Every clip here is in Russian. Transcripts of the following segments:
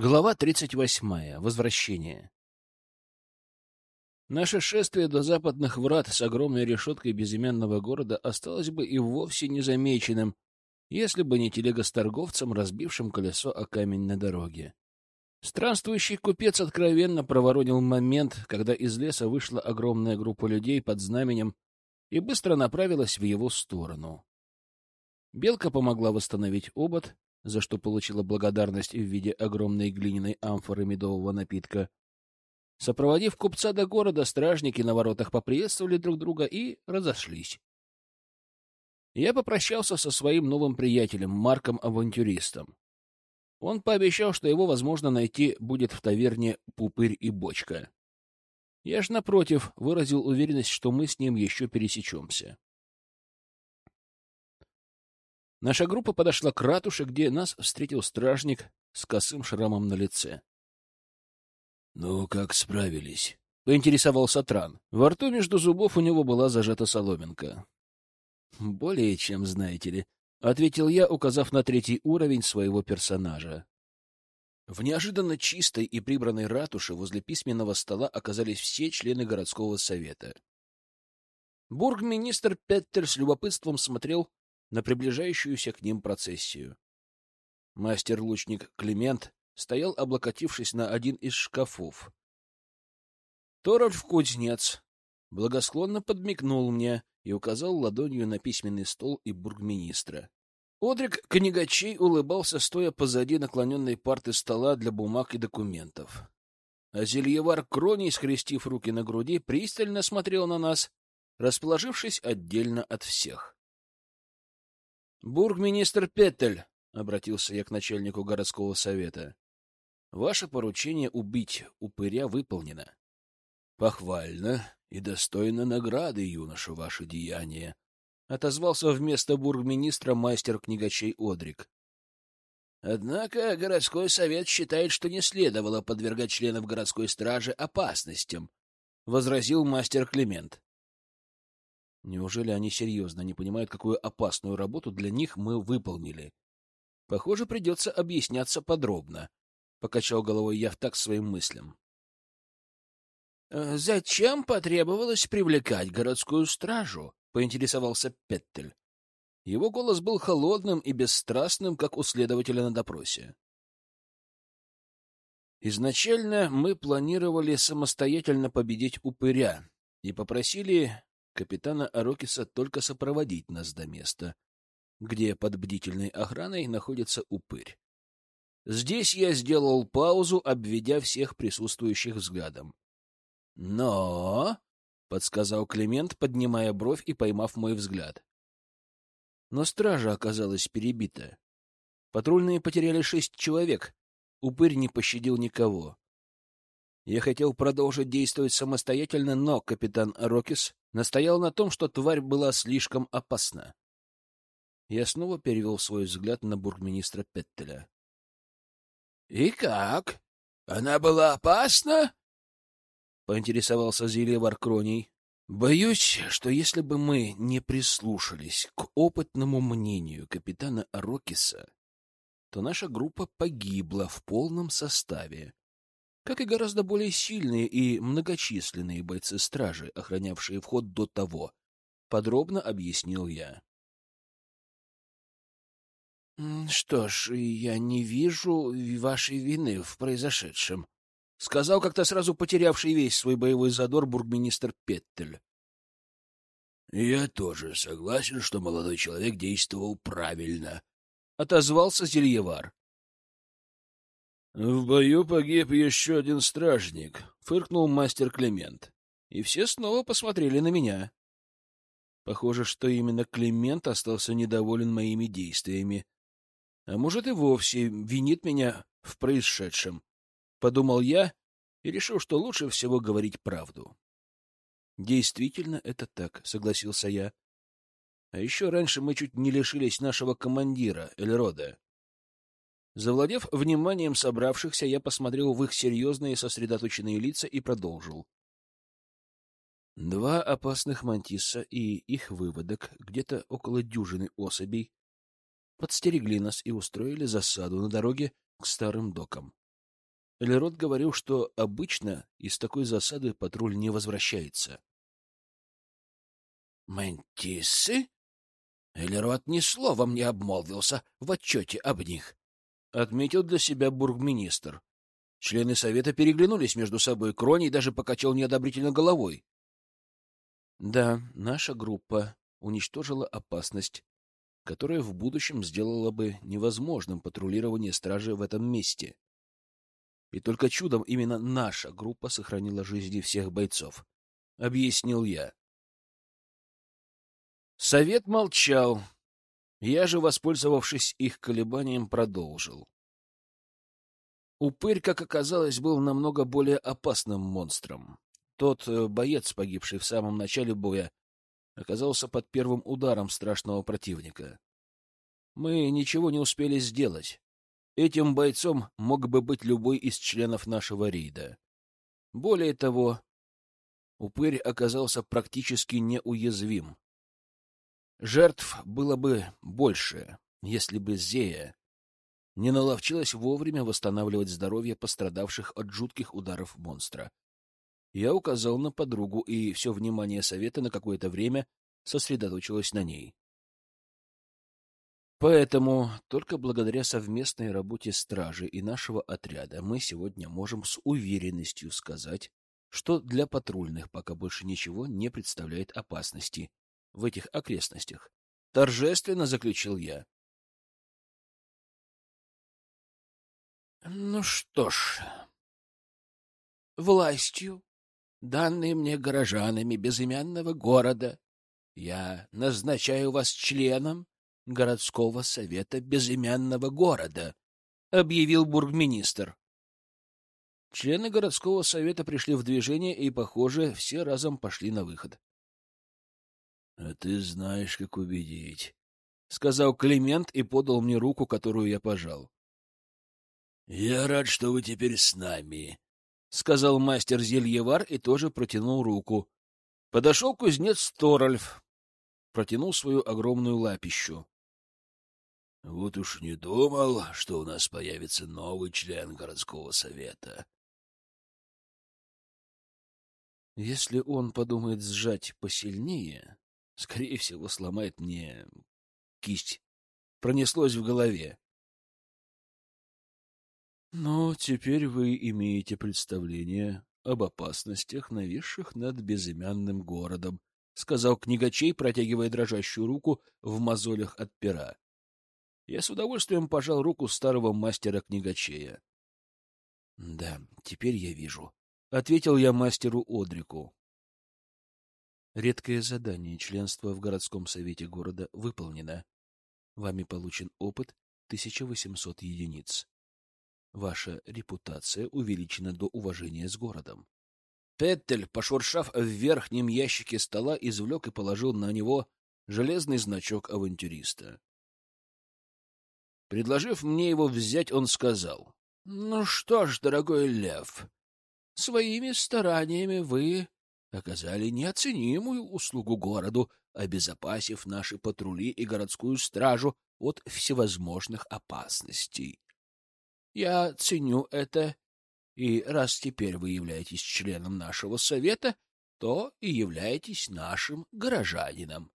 Глава 38. Возвращение. Наше шествие до западных врат с огромной решеткой безымянного города осталось бы и вовсе незамеченным, если бы не телега с торговцем, разбившим колесо о камень на дороге. Странствующий купец откровенно проворонил момент, когда из леса вышла огромная группа людей под знаменем и быстро направилась в его сторону. Белка помогла восстановить обод, за что получила благодарность в виде огромной глиняной амфоры медового напитка. Сопроводив купца до города, стражники на воротах поприветствовали друг друга и разошлись. Я попрощался со своим новым приятелем, Марком-авантюристом. Он пообещал, что его возможно найти будет в таверне «Пупырь и бочка». Я ж, напротив, выразил уверенность, что мы с ним еще пересечемся. Наша группа подошла к ратуше, где нас встретил стражник с косым шрамом на лице. — Ну, как справились? — поинтересовался Тран. Во рту между зубов у него была зажата соломинка. — Более чем, знаете ли, — ответил я, указав на третий уровень своего персонажа. В неожиданно чистой и прибранной ратуше возле письменного стола оказались все члены городского совета. Бургминистр Петтер с любопытством смотрел на приближающуюся к ним процессию. Мастер-лучник Климент стоял, облокотившись на один из шкафов. Торольф кузнец благосклонно подмигнул мне и указал ладонью на письменный стол и бургминистра. Одрик книгачей улыбался, стоя позади наклоненной парты стола для бумаг и документов. А зельевар Кроний, скрестив руки на груди, пристально смотрел на нас, расположившись отдельно от всех. Бургминистр Петтель, — обратился я к начальнику городского совета, — ваше поручение убить упыря выполнено. — Похвально и достойно награды, юноша, ваше деяние, — отозвался вместо бургминистра мастер книгачей Одрик. Однако городской совет считает, что не следовало подвергать членов городской стражи опасностям, — возразил мастер Климент. Неужели они серьезно не понимают, какую опасную работу для них мы выполнили? Похоже, придется объясняться подробно. Покачал головой я в так своим мыслям. «Э, «Зачем потребовалось привлекать городскую стражу?» — поинтересовался Петтель. Его голос был холодным и бесстрастным, как у следователя на допросе. Изначально мы планировали самостоятельно победить упыря и попросили капитана Арокиса только сопроводить нас до места, где под бдительной охраной находится упырь. Здесь я сделал паузу, обведя всех присутствующих взглядом. «Но...» — подсказал Климент, поднимая бровь и поймав мой взгляд. Но стража оказалась перебита. Патрульные потеряли шесть человек. Упырь не пощадил никого. Я хотел продолжить действовать самостоятельно, но капитан Рокис настоял на том, что тварь была слишком опасна. Я снова перевел свой взгляд на бургминистра Петтеля. — И как? Она была опасна? — поинтересовался Зельевар Кроний. — Боюсь, что если бы мы не прислушались к опытному мнению капитана Рокиса, то наша группа погибла в полном составе как и гораздо более сильные и многочисленные бойцы стражи, охранявшие вход до того, подробно объяснил я. Что ж, я не вижу вашей вины в произошедшем, сказал как-то сразу потерявший весь свой боевой задор бургминистр Петтель. Я тоже согласен, что молодой человек действовал правильно, отозвался Зельевар. В бою погиб еще один стражник, фыркнул мастер Климент. И все снова посмотрели на меня. Похоже, что именно Климент остался недоволен моими действиями. А может, и вовсе винит меня в происшедшем. Подумал я и решил, что лучше всего говорить правду. Действительно, это так, согласился я. А еще раньше мы чуть не лишились нашего командира, Эльрода. Завладев вниманием собравшихся, я посмотрел в их серьезные сосредоточенные лица и продолжил. Два опасных мантиса и их выводок, где-то около дюжины особей, подстерегли нас и устроили засаду на дороге к старым докам. Элерот говорил, что обычно из такой засады патруль не возвращается. «Мантисы?» Элерот ни словом не обмолвился в отчете об них. Отметил для себя бургминистр. Члены совета переглянулись между собой. Кроний даже покачал неодобрительно головой. Да, наша группа уничтожила опасность, которая в будущем сделала бы невозможным патрулирование стражи в этом месте. И только чудом именно наша группа сохранила жизни всех бойцов, — объяснил я. Совет молчал. Я же, воспользовавшись их колебанием, продолжил. Упырь, как оказалось, был намного более опасным монстром. Тот э, боец, погибший в самом начале боя, оказался под первым ударом страшного противника. Мы ничего не успели сделать. Этим бойцом мог бы быть любой из членов нашего рейда. Более того, упырь оказался практически неуязвим. Жертв было бы больше, если бы Зея не наловчилась вовремя восстанавливать здоровье пострадавших от жутких ударов монстра. Я указал на подругу, и все внимание совета на какое-то время сосредоточилось на ней. Поэтому только благодаря совместной работе стражи и нашего отряда мы сегодня можем с уверенностью сказать, что для патрульных пока больше ничего не представляет опасности в этих окрестностях. Торжественно заключил я. Ну что ж, властью, данной мне горожанами безымянного города, я назначаю вас членом городского совета безымянного города, объявил бургминистр. Члены городского совета пришли в движение и, похоже, все разом пошли на выход. — А ты знаешь, как убедить, — сказал Климент и подал мне руку, которую я пожал. «Я рад, что вы теперь с нами», — сказал мастер Зельевар и тоже протянул руку. Подошел кузнец Торальф, протянул свою огромную лапищу. «Вот уж не думал, что у нас появится новый член городского совета». Если он подумает сжать посильнее, скорее всего, сломает мне кисть. Пронеслось в голове. Но теперь вы имеете представление об опасностях, нависших над безымянным городом, — сказал книгачей, протягивая дрожащую руку в мозолях от пера. Я с удовольствием пожал руку старого мастера-книгачея. — Да, теперь я вижу, — ответил я мастеру Одрику. Редкое задание членства в городском совете города выполнено. Вами получен опыт 1800 единиц. Ваша репутация увеличена до уважения с городом. Петтель, пошуршав в верхнем ящике стола, извлек и положил на него железный значок авантюриста. Предложив мне его взять, он сказал, — Ну что ж, дорогой лев, своими стараниями вы оказали неоценимую услугу городу, обезопасив наши патрули и городскую стражу от всевозможных опасностей. Я ценю это, и раз теперь вы являетесь членом нашего совета, то и являетесь нашим горожанином.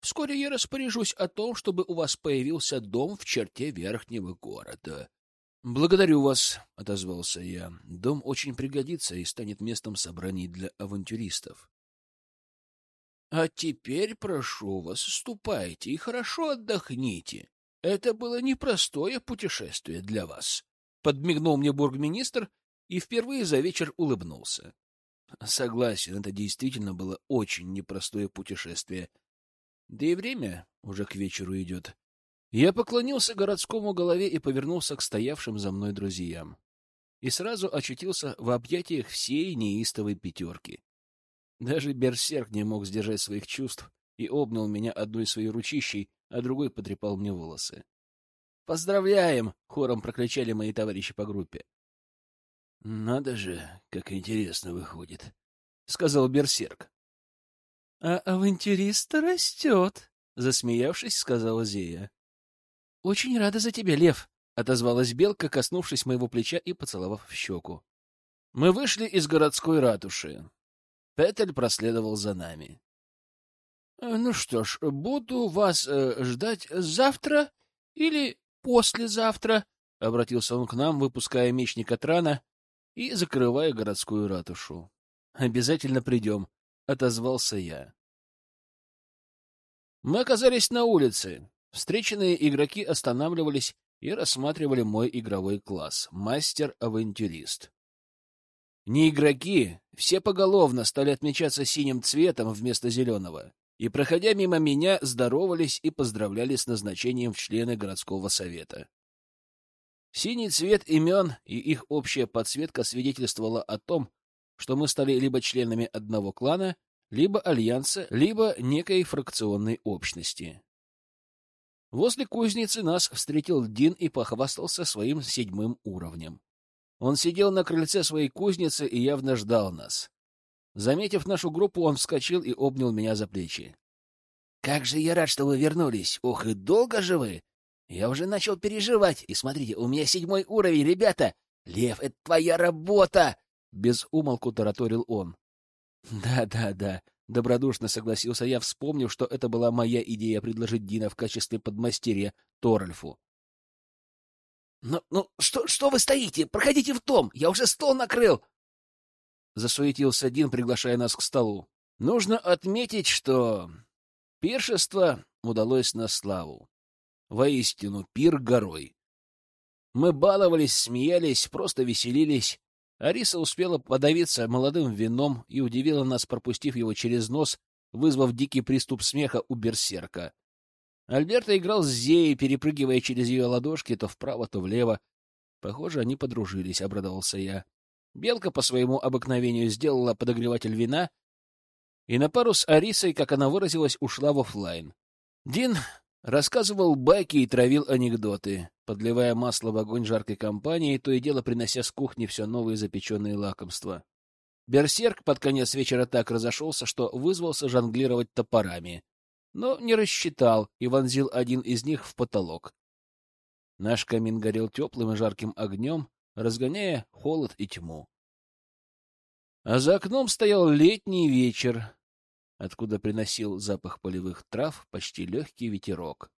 Вскоре я распоряжусь о том, чтобы у вас появился дом в черте верхнего города. — Благодарю вас, — отозвался я. — Дом очень пригодится и станет местом собраний для авантюристов. — А теперь прошу вас, ступайте и хорошо отдохните. Это было непростое путешествие для вас. Подмигнул мне бургминистр и впервые за вечер улыбнулся. Согласен, это действительно было очень непростое путешествие. Да и время уже к вечеру идет. Я поклонился городскому голове и повернулся к стоявшим за мной друзьям. И сразу очутился в объятиях всей неистовой пятерки. Даже берсерк не мог сдержать своих чувств и обнял меня одной своей ручищей, а другой потрепал мне волосы. «Поздравляем!» — хором прокричали мои товарищи по группе. «Надо же, как интересно выходит», — сказал Берсерк. «А авантюрист растет», — засмеявшись, сказала Зея. «Очень рада за тебя, Лев», — отозвалась Белка, коснувшись моего плеча и поцеловав в щеку. Мы вышли из городской ратуши. Петель проследовал за нами. — Ну что ж, буду вас э, ждать завтра или послезавтра, — обратился он к нам, выпуская мечника Трана и закрывая городскую ратушу. — Обязательно придем, — отозвался я. Мы оказались на улице. Встреченные игроки останавливались и рассматривали мой игровой класс — мастер-авантюрист. Не игроки, все поголовно стали отмечаться синим цветом вместо зеленого, и, проходя мимо меня, здоровались и поздравляли с назначением в члены городского совета. Синий цвет имен и их общая подсветка свидетельствовала о том, что мы стали либо членами одного клана, либо альянса, либо некой фракционной общности. Возле кузницы нас встретил Дин и похвастался своим седьмым уровнем. Он сидел на крыльце своей кузницы и явно ждал нас. Заметив нашу группу, он вскочил и обнял меня за плечи. — Как же я рад, что вы вернулись! Ох, и долго же вы! Я уже начал переживать. И смотрите, у меня седьмой уровень, ребята! Лев, это твоя работа! Без умолку тараторил он. «Да, да, да», — добродушно согласился я, вспомнив, что это была моя идея предложить Дина в качестве подмастерья Торальфу. «Ну, ну, что, что вы стоите? Проходите в том! Я уже стол накрыл!» Засуетился Дин, приглашая нас к столу. Нужно отметить, что пиршество удалось на славу. Воистину, пир горой. Мы баловались, смеялись, просто веселились, Ариса успела подавиться молодым вином и удивила нас, пропустив его через нос, вызвав дикий приступ смеха у берсерка. Альберта играл с Зеей, перепрыгивая через ее ладошки то вправо, то влево. Похоже, они подружились, — обрадовался я. Белка по своему обыкновению сделала подогреватель вина, и на пару с Арисой, как она выразилась, ушла в офлайн. Дин рассказывал байки и травил анекдоты подливая масло в огонь жаркой компании, то и дело принося с кухни все новые запеченные лакомства. Берсерк под конец вечера так разошелся, что вызвался жонглировать топорами, но не рассчитал и вонзил один из них в потолок. Наш камин горел теплым и жарким огнем, разгоняя холод и тьму. А за окном стоял летний вечер, откуда приносил запах полевых трав почти легкий ветерок.